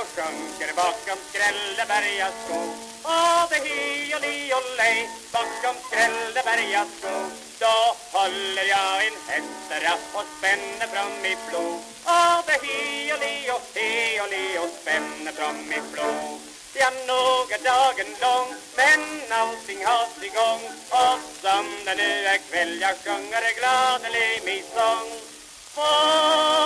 Och sjunker bakom Skrälleberga skog. Och det hi och li och lej bakom Skrälleberga skog. Då håller jag en hästrapp och spänner fram i flod. Och det hi och li och he och li och spänner fram i flod. Ja, nog är dagen lång men allting har sin gång. Och som det nu är kväll jag sjunger gladelig min sång. For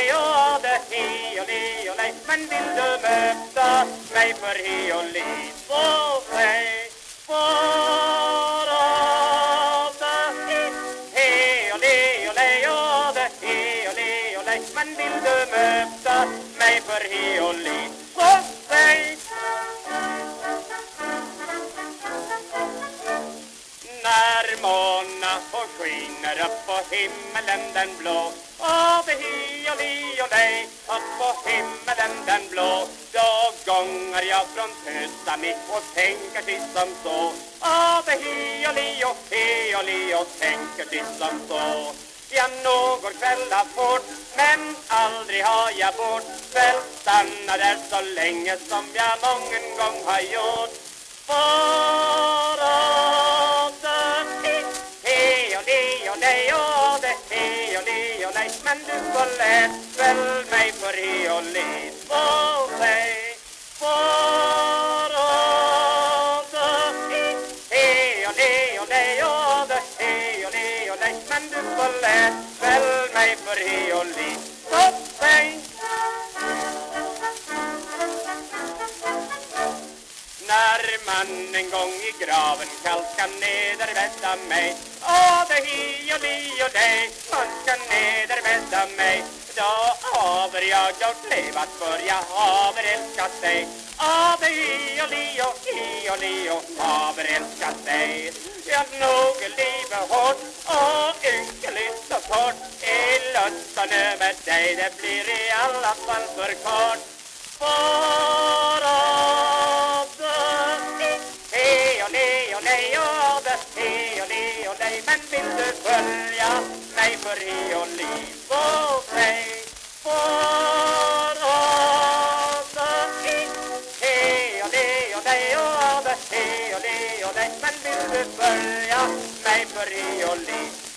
le och le och det he och le och le Men vill du möta mig för he och le så säg For av det he och le och le och det he och le och le Men vill du möta mig för he och skiner upp på himmelen den blå. Och det hi och li och lej upp på himmelen den blå. Då gångar jag från Tösta mitt och tänker till som så. Och det hi och li och he och li och tänker till som så. Jag någon kväll har fort, men aldrig har jag bort. Väl stannar där så länge som jag mången gång har gjort. Bara så säg Bara det he och le och le och det he och le och le Men du förlät väl mig för he och le på dig man en gång i graven kallt ska nederbädda mig. Åh, det hi och li och dig, man ska nederbädda mig. Då haver jag gjort levat för jag haver älskat dig. Åh, det hi och li och hi och li och haver älskat dig. Jag nog är livet hårt och ynkligt och torrt I lusten över dig, det blir i alla fall för kort. För nej och det är och det och nej Men vill du följa mig för i e och liv och fej För honom he och det e och nej och det är och det och nej Men vill du följa mig för he och liv